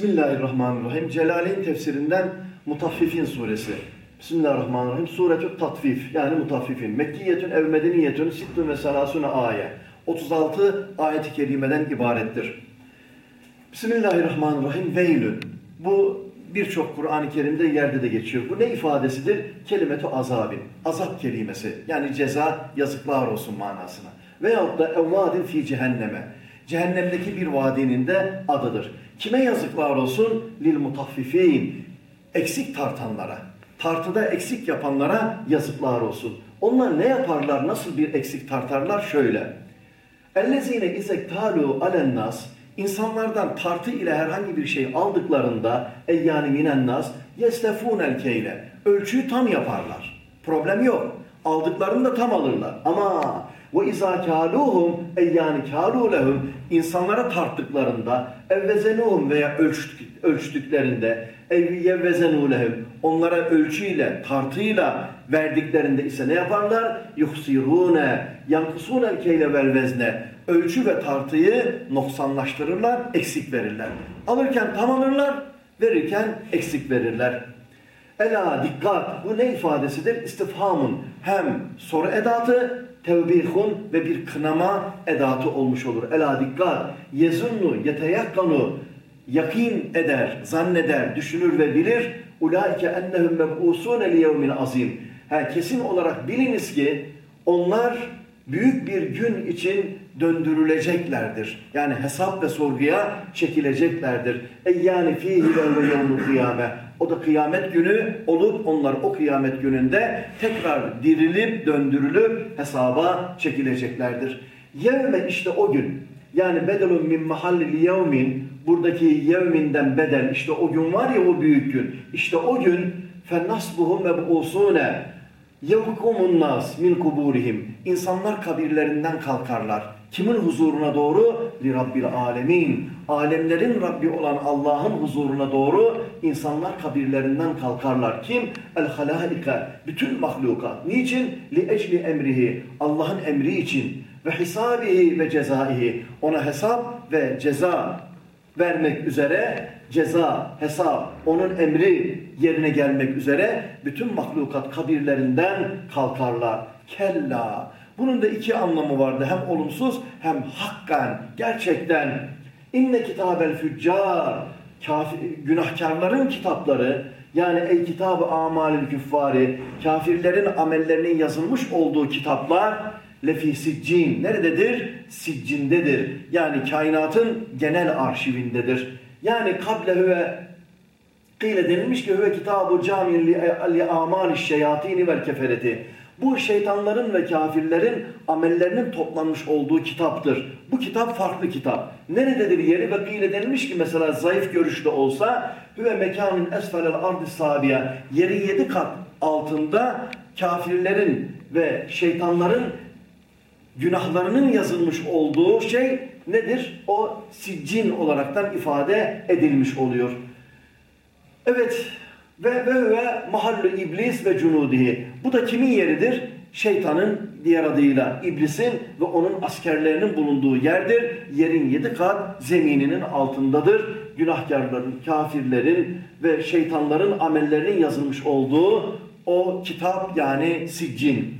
Bismillahirrahmanirrahim. Celaleyn tefsirinden Mutaffifin suresi. Bismillahirrahmanirrahim. Suretü Tatfif yani Mutaffifin. Mekkiyetün ev medeniyetün sittün ve selasune ayet. 36 ayet-i kerimeden ibarettir. Bismillahirrahmanirrahim. Veylün. Bu birçok Kur'an-ı Kerim'de yerde de geçiyor. Bu ne ifadesidir? Kelimetu azabin. Azap kelimesi. Yani ceza yazıklar olsun manasına. Veyahut da evvadin fi cehenneme. Cehennemdeki bir vadinin de adıdır. Kime yazıklar olsun? Lil mutaffifin. Eksik tartanlara. Tartıda eksik yapanlara yazıklar olsun. Onlar ne yaparlar? Nasıl bir eksik tartarlar? Şöyle. Ellezine izektalu alennas insanlardan tartı ile herhangi bir şey aldıklarında eyyani minennas yestefunel keyle ölçüyü tam yaparlar. Problem yok. Aldıklarını da tam alırlar. Ama ve izâ kâlûhum eyyâni kâlû lehum insanlara tarttıklarında evvezenuhum veya ölçtük, ölçtüklerinde evyevezenû lehum onlara ölçüyle, tartıyla verdiklerinde ise ne yaparlar? Yuhsirûne yankısûnel keyle vel vezne ölçü ve tartıyı noksanlaştırırlar, eksik verirler. Alırken tam alırlar, verirken eksik verirler. Ela dikkat bu ne ifadesidir? İstifhamın hem soru edatı tevbihun ve bir kınama edatı olmuş olur. Ela dikkat yezunnu yeteyakkanu yakin eder, zanneder, düşünür ve bilir. Ulaike ennehum meb'usune li yevmin azim. Ha, kesin olarak biliniz ki onlar büyük bir gün için döndürüleceklerdir. Yani hesap ve sorguya çekileceklerdir. Eyyâni fîhî ve yevmul kıyame. O da kıyamet günü olup onlar o kıyamet gününde tekrar dirilip döndürülüp hesaba çekileceklerdir. Yevme işte o gün. Yani bedelun min mahallil yevmin buradaki yevminden bedel işte o gün var ya o büyük gün. İşte o gün fennasbuhum meb'usune yevkumun nas min kuburihim. İnsanlar kabirlerinden kalkarlar. Kimin huzuruna doğru? Li Rabbil alemin. Alemlerin Rabbi olan Allah'ın huzuruna doğru insanlar kabirlerinden kalkarlar. Kim? El halaika. Bütün mahlukat. Niçin? Li ecli emrihi. Allah'ın emri için. Ve hisabihi ve cezaihi. Ona hesap ve ceza vermek üzere ceza, hesap, onun emri yerine gelmek üzere bütün mahlukat kabirlerinden kalkarlar. Kella. Bunun da iki anlamı vardı. Hem olumsuz hem hakkan. Gerçekten. İnne kitabel füccar. Günahkarların kitapları yani ey kitabı amalil küffari kafirlerin amellerinin yazılmış olduğu kitaplar lefi siccin nerededir? Siccindedir. Yani kainatın genel arşivindedir. Yani kable ve kıyle denilmiş ki hüve kitabı camin li amali şeyatini vel kefereti. Bu şeytanların ve kafirlerin amellerinin toplanmış olduğu kitaptır. Bu kitap farklı kitap. Nerededir yeri ve kıyle denilmiş ki mesela zayıf görüşte olsa hüve mekanın esfelel ardı sabiye yeri yedi kat altında kafirlerin ve şeytanların günahlarının yazılmış olduğu şey nedir? O siccin olaraktan ifade edilmiş oluyor. Evet ve ve mahallu iblis ve cunudihi. Bu da kimin yeridir? Şeytanın diğer adıyla iblisin ve onun askerlerinin bulunduğu yerdir. Yerin yedi kat zemininin altındadır. Günahkarların, kafirlerin ve şeytanların amellerinin yazılmış olduğu o kitap yani siccin.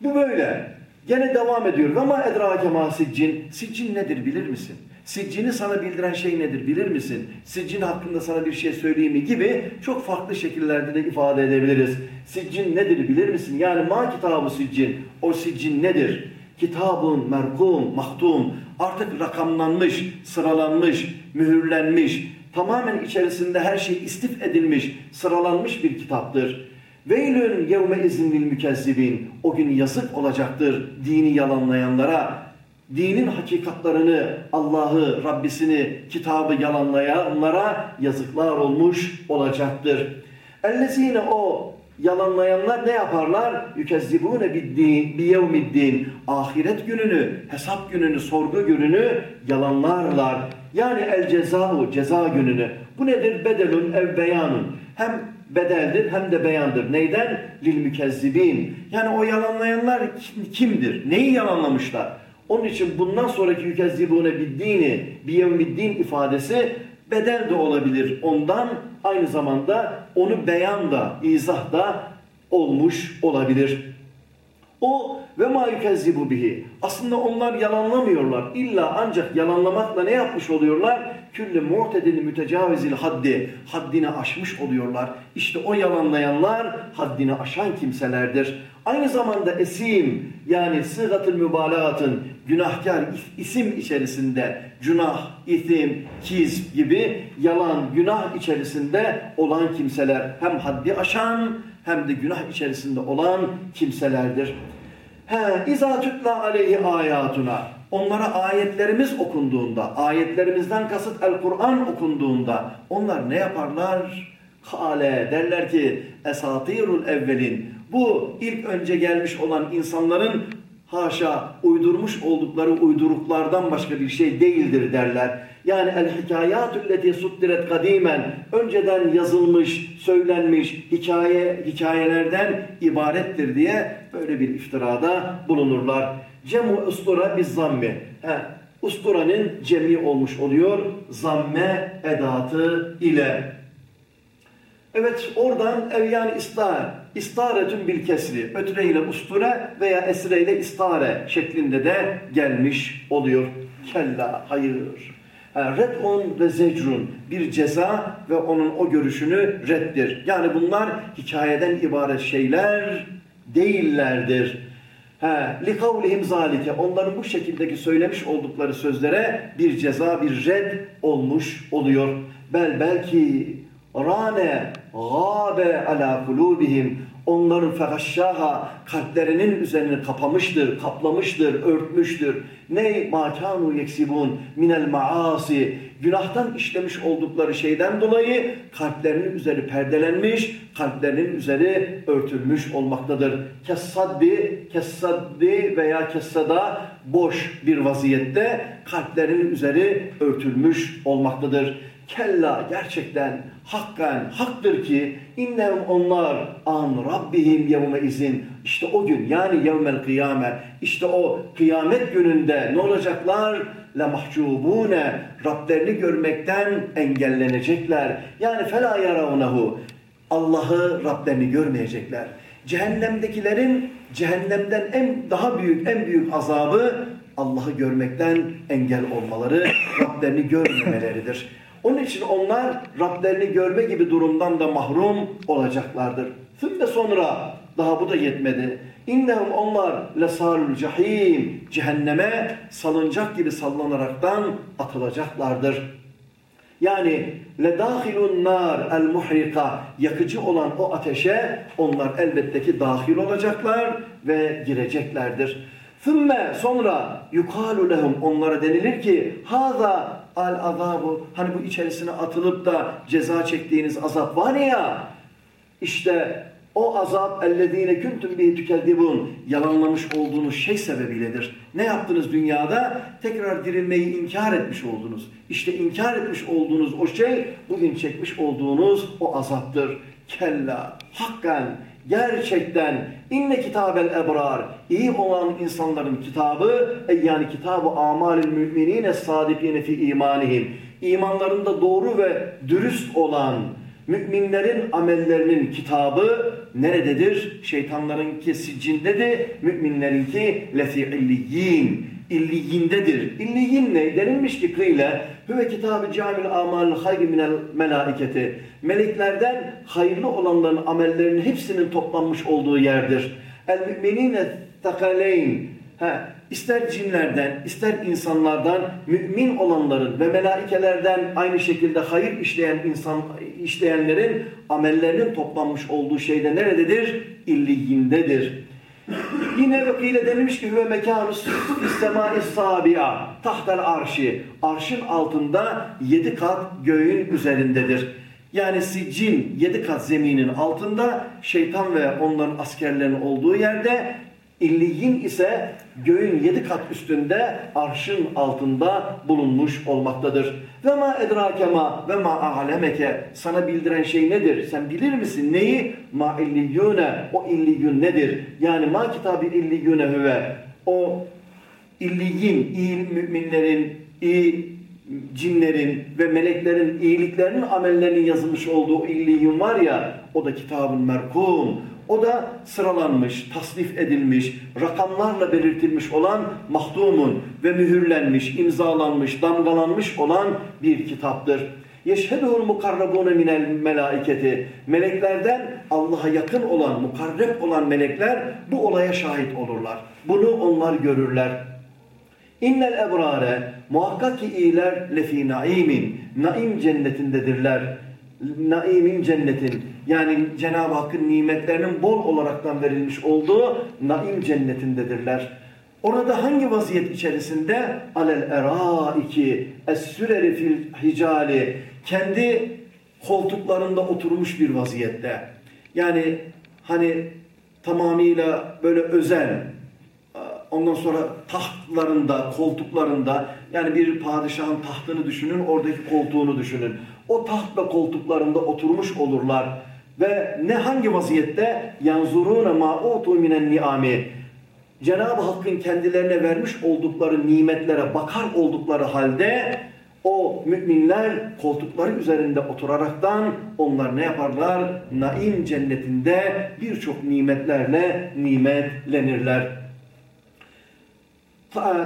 Bu böyle. Gene devam ediyor. Ama edrake ma siccin. Siccin nedir bilir misin? Siccini sana bildiren şey nedir bilir misin? Siccin hakkında sana bir şey söyleyeyim mi gibi çok farklı şekillerde de ifade edebiliriz. Siccin nedir bilir misin? Yani ma kitabı siccin. O siccin nedir? Kitabun merkum, mahtum. Artık rakamlanmış, sıralanmış, mühürlenmiş. Tamamen içerisinde her şey istif edilmiş, sıralanmış bir kitaptır. Veylün yevme izinlil mükezzibin. O gün yazık olacaktır dini yalanlayanlara. Dinin hakikatlarını, Allah'ı, Rabbisini, kitabı yalanlayanlara yazıklar olmuş olacaktır. Ellezine o yalanlayanlar ne yaparlar? Yükezzibune biddin, biyevmiddin. Ahiret gününü, hesap gününü, sorgu gününü yalanlarlar. Yani el cezau, ceza gününü. Bu nedir? Bedelun ev beyanun. Hem bedeldir hem de beyandır. Neyden? Lil mükezzibin. Yani o yalanlayanlar kimdir? Neyi yalanlamışlar? Onun için bundan sonraki yükezzibune biddini, biyevmiddin ifadesi Bedel de olabilir ondan. Aynı zamanda onu beyan da, izah da olmuş olabilir. O ve ma yukezzibu bihi. Aslında onlar yalanlamıyorlar. İlla ancak yalanlamakla ne yapmış oluyorlar? Külle mu'tedini mütecavizil haddi. Haddini aşmış oluyorlar. İşte o yalanlayanlar haddini aşan kimselerdir. Aynı zamanda esim yani sıgatül mübalağatın günahkar isim içerisinde günah, isim, kiz gibi yalan, günah içerisinde olan kimseler hem haddi aşan hem de günah içerisinde olan kimselerdir. He, izâ tütla aleyhi ayatuna. Onlara ayetlerimiz okunduğunda, ayetlerimizden kasıt el-Kur'an okunduğunda onlar ne yaparlar? Kale derler ki esatirul evvelin. Bu ilk önce gelmiş olan insanların haşa uydurmuş oldukları uyduruklardan başka bir şey değildir derler. Yani el hikayatülleti suddiret kadimen önceden yazılmış, söylenmiş hikaye hikayelerden ibarettir diye böyle bir iftirada bulunurlar. Cemu ustura biz zammi. He, usturanın cemi olmuş oluyor zamme edatı ile. Evet oradan ev yani istar. İstaretün bil kesri. Ötüre ile usture veya esre ile istare şeklinde de gelmiş oluyor. Kella hayır. Red'un ve zecrun bir ceza ve onun o görüşünü reddir. Yani bunlar hikayeden ibaret şeyler değillerdir. Li kavlihim zalike onların bu şekildeki söylemiş oldukları sözlere bir ceza, bir red olmuş oluyor. Bel belki rane gâbe ala kulubihim onların fehaşşaha kalplerinin üzerini kapamıştır, kaplamıştır, örtmüştür. Ne makanu yeksibun minel maasi günahtan işlemiş oldukları şeyden dolayı kalplerinin üzeri perdelenmiş, kalplerinin üzeri örtülmüş olmaktadır. Kessaddi, kessaddi veya kessada boş bir vaziyette kalplerinin üzeri örtülmüş olmaktadır. Kella gerçekten hakkan haktır ki innem onlar an rabbihim yevme izin işte o gün yani yevmel kıyame işte o kıyamet gününde ne olacaklar? La mahcubune Rablerini görmekten engellenecekler. Yani fela yaravnehu Allah'ı Rablerini görmeyecekler. Cehennemdekilerin cehennemden en daha büyük en büyük azabı Allah'ı görmekten engel olmaları, Rablerini görmemeleridir. Onun için onlar Rablerini görme gibi durumdan da mahrum olacaklardır. Sümme sonra daha bu da yetmedi. İnnehum onlar lesarul cahim cehenneme salıncak gibi sallanaraktan atılacaklardır. Yani ledahilun nar el muhrika yakıcı olan o ateşe onlar elbette ki dahil olacaklar ve gireceklerdir. Thümme sonra yukalu lehum onlara denilir ki haza al azabu hani bu içerisine atılıp da ceza çektiğiniz azap var ya işte o azap ellezine kuntum bihi tükezzibun yalanlamış olduğunuz şey sebebiyledir. Ne yaptınız dünyada? Tekrar dirilmeyi inkar etmiş oldunuz. İşte inkar etmiş olduğunuz o şey bugün çekmiş olduğunuz o azaptır. Kella hakkan gerçekten inne kitabel ebrar iyi olan insanların kitabı e, yani kitabı amalil müminine sadikine fi imanihim imanlarında doğru ve dürüst olan müminlerin amellerinin kitabı nerededir? Şeytanlarınki siccindedir, müminlerinki lefi illiyin illiyindedir. İlliyin ne? Denilmiş ki kıyle Hüve kitabı camil amal hayri minel melaiketi. Meleklerden hayırlı olanların amellerinin hepsinin toplanmış olduğu yerdir. El müminine takaleyn. Ha, ister cinlerden, ister insanlardan mümin olanların ve melaikelerden aynı şekilde hayır işleyen insan işleyenlerin amellerinin toplanmış olduğu şeyde nerededir? İlliyindedir. Yine vakile denilmiş ki hüve mekanus istemâ sabi'a tahtel arşi. Arşın altında yedi kat göğün üzerindedir. Yani siccin yedi kat zeminin altında şeytan ve onların askerlerinin olduğu yerde İlliyin ise göğün yedi kat üstünde arşın altında bulunmuş olmaktadır. Ve ma edrakema ve ma alemeke sana bildiren şey nedir? Sen bilir misin neyi? Ma illiyune o illiyun nedir? Yani ma kitabı illiyune hüve o illiyin iyi müminlerin iyi cinlerin ve meleklerin iyiliklerinin amellerinin yazılmış olduğu illiyin var ya o da kitabın merkum. O da sıralanmış, tasnif edilmiş, rakamlarla belirtilmiş olan mahdumun ve mühürlenmiş, imzalanmış, damgalanmış olan bir kitaptır. Yeşhedul mukarrabune minel melaiketi. Meleklerden Allah'a yakın olan, mukarreb olan melekler bu olaya şahit olurlar. Bunu onlar görürler. İnnel ebrare muhakkak ki iyiler lefi naimin. Naim cennetindedirler. Naimin cennetin yani Cenab-ı Hakk'ın nimetlerinin bol olaraktan verilmiş olduğu naim cennetindedirler. Orada hangi vaziyet içerisinde? Alel eraiki es-süreri fil hicali kendi koltuklarında oturmuş bir vaziyette. Yani hani tamamıyla böyle özel ondan sonra tahtlarında, koltuklarında yani bir padişahın tahtını düşünün, oradaki koltuğunu düşünün. O taht ve koltuklarında oturmuş olurlar. Ve ne hangi vaziyette? Yanzuruna ma utu minen niami. Cenab-ı Hakk'ın kendilerine vermiş oldukları nimetlere bakar oldukları halde o müminler koltukları üzerinde oturaraktan onlar ne yaparlar? Naim cennetinde birçok nimetlerle nimetlenirler.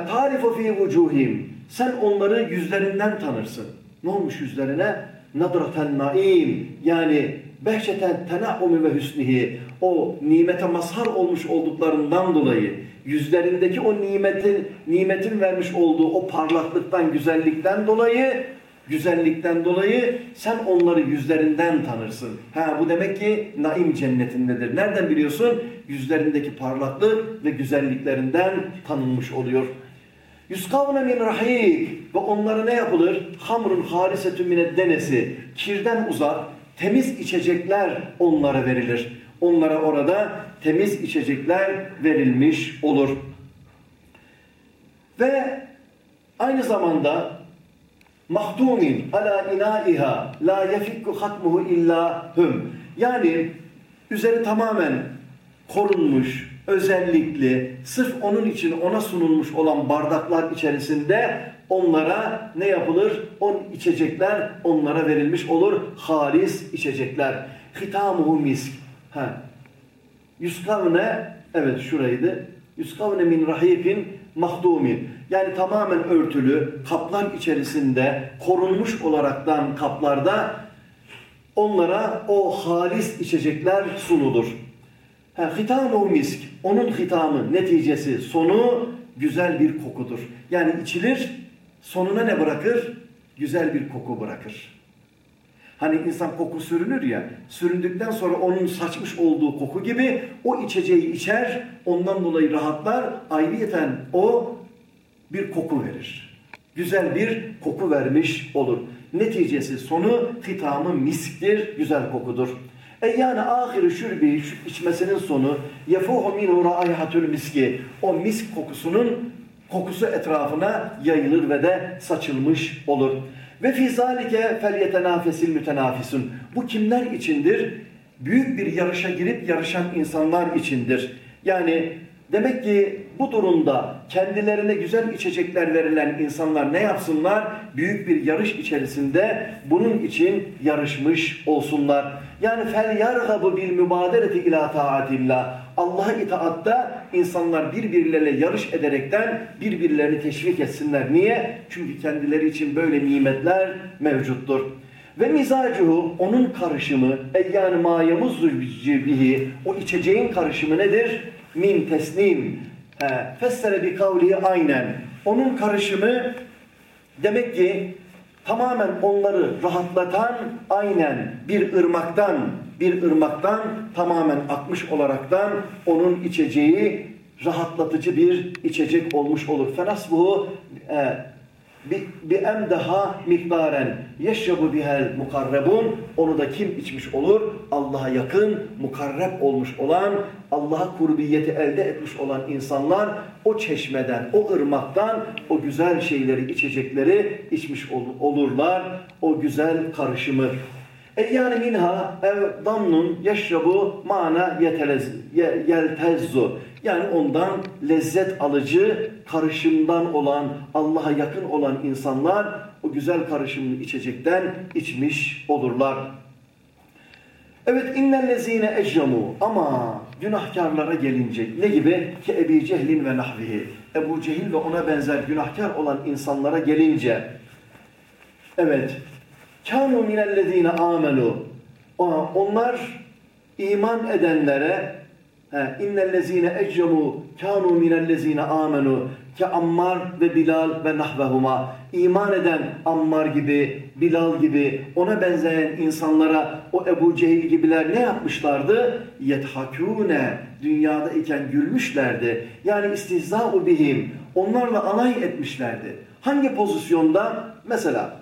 Tarifu fi vucuhim. Sen onları yüzlerinden tanırsın. Ne olmuş yüzlerine? Nadraten naim. Yani behçeten tenaumi ve hüsnihi. O nimete mazhar olmuş olduklarından dolayı yüzlerindeki o nimetin, nimetin vermiş olduğu o parlaklıktan, güzellikten dolayı güzellikten dolayı sen onları yüzlerinden tanırsın. Ha bu demek ki naim cennetindedir. Nereden biliyorsun? Yüzlerindeki parlaklık ve güzelliklerinden tanınmış oluyor. Yuskavne min rahik ve onlara ne yapılır? Hamrun harisetun mined denesi. Kirden uzak, temiz içecekler onlara verilir. Onlara orada temiz içecekler verilmiş olur. Ve aynı zamanda mahdumin ala inaiha la yefikku hatmuhu illa hum. Yani üzeri tamamen korunmuş, özellikli, sırf onun için ona sunulmuş olan bardaklar içerisinde onlara ne yapılır? On içecekler onlara verilmiş olur. Halis içecekler. Hitamuhu misk. Ha. Yuskavne, evet şuraydı. Yuskavne min rahikin mahdumin. Yani tamamen örtülü, kaplar içerisinde korunmuş olaraktan kaplarda onlara o halis içecekler sunulur. Hitamu misk, onun hitamı, neticesi, sonu güzel bir kokudur. Yani içilir, sonuna ne bırakır? Güzel bir koku bırakır. Hani insan koku sürünür ya, süründükten sonra onun saçmış olduğu koku gibi o içeceği içer, ondan dolayı rahatlar, ayrıyeten o bir koku verir. Güzel bir koku vermiş olur. Neticesi sonu hitamı misktir, güzel kokudur. E yani ahiri şürbi içmesinin sonu yefuhu minhu raihatul miski. O misk kokusunun kokusu etrafına yayılır ve de saçılmış olur. Ve fi zalike felyetenafesil mütenafisun. Bu kimler içindir? Büyük bir yarışa girip yarışan insanlar içindir. Yani demek ki bu durumda kendilerine güzel içecekler verilen insanlar ne yapsınlar? Büyük bir yarış içerisinde bunun için yarışmış olsunlar. Yani fel yargabu bil mübadereti ila taatillah. Allah'a itaatta insanlar birbirleriyle yarış ederekten birbirlerini teşvik etsinler. Niye? Çünkü kendileri için böyle nimetler mevcuttur. Ve mizacuhu onun karışımı eyyâni mâ yemuzzu bihi o içeceğin karışımı nedir? Min tesnim Fessere bi kavlihi aynen. Onun karışımı demek ki tamamen onları rahatlatan aynen bir ırmaktan bir ırmaktan tamamen akmış olaraktan onun içeceği rahatlatıcı bir içecek olmuş olur. Fenasbuhu e, bi emdeha miktaren yeşrabu bihel mukarrebun onu da kim içmiş olur? Allah'a yakın, mukarreb olmuş olan, Allah'a kurbiyeti elde etmiş olan insanlar o çeşmeden, o ırmaktan o güzel şeyleri, içecekleri içmiş olurlar. O güzel karışımı. E yani minha ev damnun yeşrabu mana yeltezzu. Yani ondan lezzet alıcı, karışımdan olan, Allah'a yakın olan insanlar o güzel karışımlı içecekten içmiş olurlar. Evet innellezine ecramu ama günahkarlara gelince ne gibi? Ki Ebi Cehlin ve nahvihi. Ebu Cehil ve ona benzer günahkar olan insanlara gelince evet kanu minellezine amelu onlar iman edenlere innellezine ecramu kanu minellezine amenu ki Ammar ve Bilal ve nahvehuma iman eden Ammar gibi, Bilal gibi ona benzeyen insanlara o Ebu Cehil gibiler ne yapmışlardı? Yethakûne dünyada iken gülmüşlerdi. Yani istihzâ'u bihim onlarla alay etmişlerdi. Hangi pozisyonda? Mesela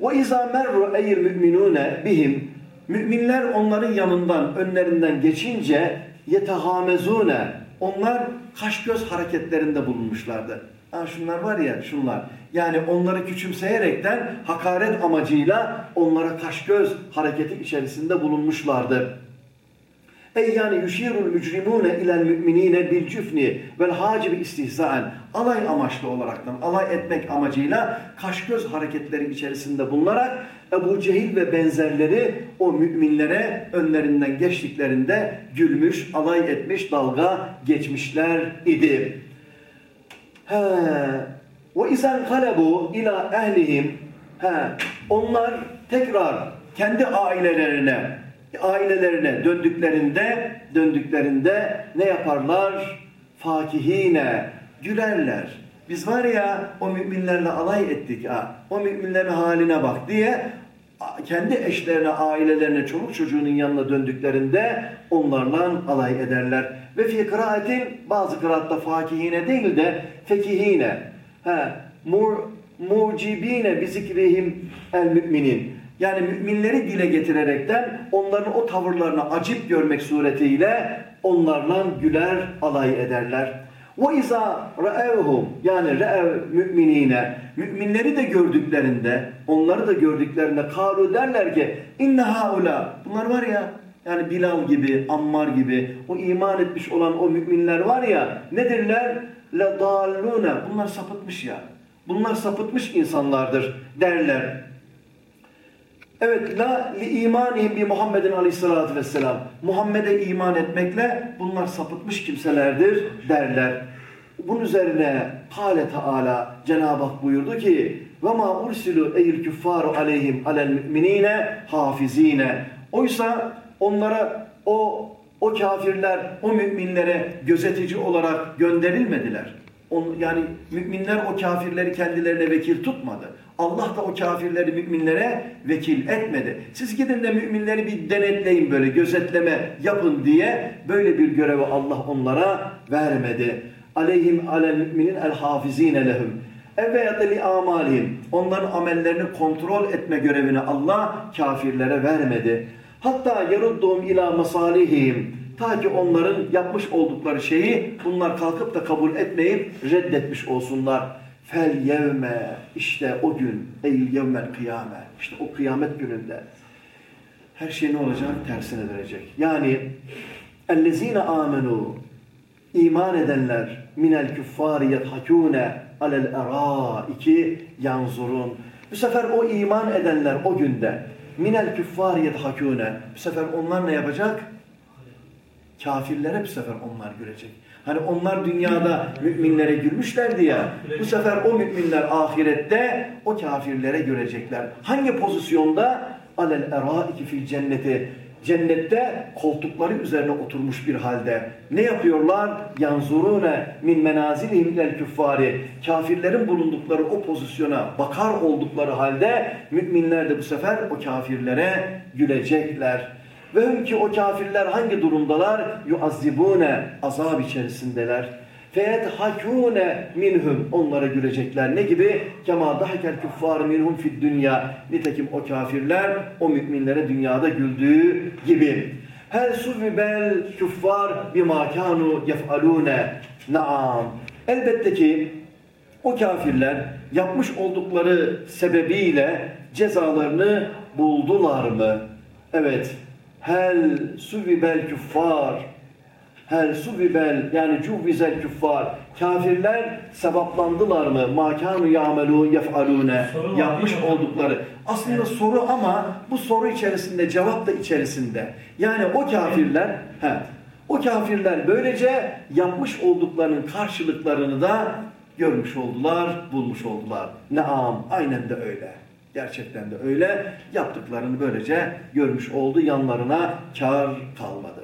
ve izâ merru eyl müminûne bihim müminler onların yanından, önlerinden geçince yetehamezune onlar kaş göz hareketlerinde bulunmuşlardı. Ha şunlar var ya şunlar. Yani onları küçümseyerekten hakaret amacıyla onlara kaş göz hareketi içerisinde bulunmuşlardı. Ey yani yuşirul mücrimune ilel müminine bil cüfni vel hacibi istihzaen alay amaçlı olaraktan alay etmek amacıyla kaş göz hareketleri içerisinde bulunarak Ebu Cehil ve benzerleri o müminlere önlerinden geçtiklerinde gülmüş, alay etmiş, dalga geçmişler idi. He. Ve izen kalebu ila ehlihim he. Onlar tekrar kendi ailelerine ailelerine döndüklerinde döndüklerinde ne yaparlar? Fakihine gülerler. Biz var ya o müminlerle alay ettik ha. O müminlerin haline bak diye kendi eşlerine, ailelerine, çoluk çocuğunun yanına döndüklerinde onlarla alay ederler. Ve fi kıraatin bazı kıraatta fakihine değil de fekihine. He, mur, mucibine bizikrihim el müminin. Yani müminleri dile getirerekten onların o tavırlarını acip görmek suretiyle onlarla güler, alay ederler. İzâ re'evhum yani re'ev müminine müminleri de gördüklerinde onları da gördüklerinde kalu derler ki inne haula bunlar var ya yani Bilal gibi, Ammar gibi o iman etmiş olan o müminler var ya nedirler? Le dallune bunlar sapıtmış ya. Bunlar sapıtmış insanlardır derler. Evet, la li imanihim bi Muhammedin aleyhissalatü vesselam. Muhammed'e iman etmekle bunlar sapıtmış kimselerdir derler. Bunun üzerine Kale Teala Cenab-ı Hak buyurdu ki ve ma ursilu eyil küffaru aleyhim alel müminine hafizine. Oysa onlara o o kafirler o müminlere gözetici olarak gönderilmediler. On, yani müminler o kafirleri kendilerine vekil tutmadı. Allah da o kafirleri müminlere vekil etmedi. Siz gidin de müminleri bir denetleyin böyle gözetleme yapın diye böyle bir görevi Allah onlara vermedi. Aleyhim alel müminin el hafizine lehum. Evveyate li amalihim. Onların amellerini kontrol etme görevini Allah kafirlere vermedi. Hatta yerudduğum ila masalihim. Ta ki onların yapmış oldukları şeyi bunlar kalkıp da kabul etmeyip reddetmiş olsunlar. Fel yevme işte o gün eyl yevmel kıyame işte o kıyamet gününde her şey ne olacak? Tersine dönecek. Yani ellezine amenu iman edenler minel küffari yethakûne alel eraiki yanzurun. Bu sefer o iman edenler o günde minel küffari yethakûne bu sefer onlar ne yapacak? Kafirlere bu sefer onlar görecek. Hani onlar dünyada müminlere gülmüşlerdi ya. Bu sefer o müminler ahirette o kafirlere görecekler. Hangi pozisyonda? Alel eraiki fil cenneti. Cennette koltukları üzerine oturmuş bir halde. Ne yapıyorlar? Yanzurune min menazilihim ilel küffari. Kafirlerin bulundukları o pozisyona bakar oldukları halde müminler de bu sefer o kafirlere gülecekler. Ve hüm ki o kafirler hangi durumdalar? Yuazzibune azab içerisindeler. Feyethakûne minhum onlara gülecekler. Ne gibi? Kema dahikel kuffar minhum fid dünya. Nitekim o kafirler o müminlere dünyada güldüğü gibi. Hel suvibel kuffar bima kanu yef'alûne. Naam. Elbette ki o kafirler yapmış oldukları sebebiyle cezalarını buldular mı? Evet. Hel suvibel kuffar Her su bibel yani cuvvizel küffar. Kafirler sevaplandılar mı? Makanu yamelu yef'alune. Yapmış oldukları. Aslında soru ama bu soru içerisinde cevap da içerisinde. Yani o kafirler he, o kafirler böylece yapmış olduklarının karşılıklarını da görmüş oldular, bulmuş oldular. Naam, aynen de öyle. Gerçekten de öyle. Yaptıklarını böylece görmüş oldu. Yanlarına kar kalmadı.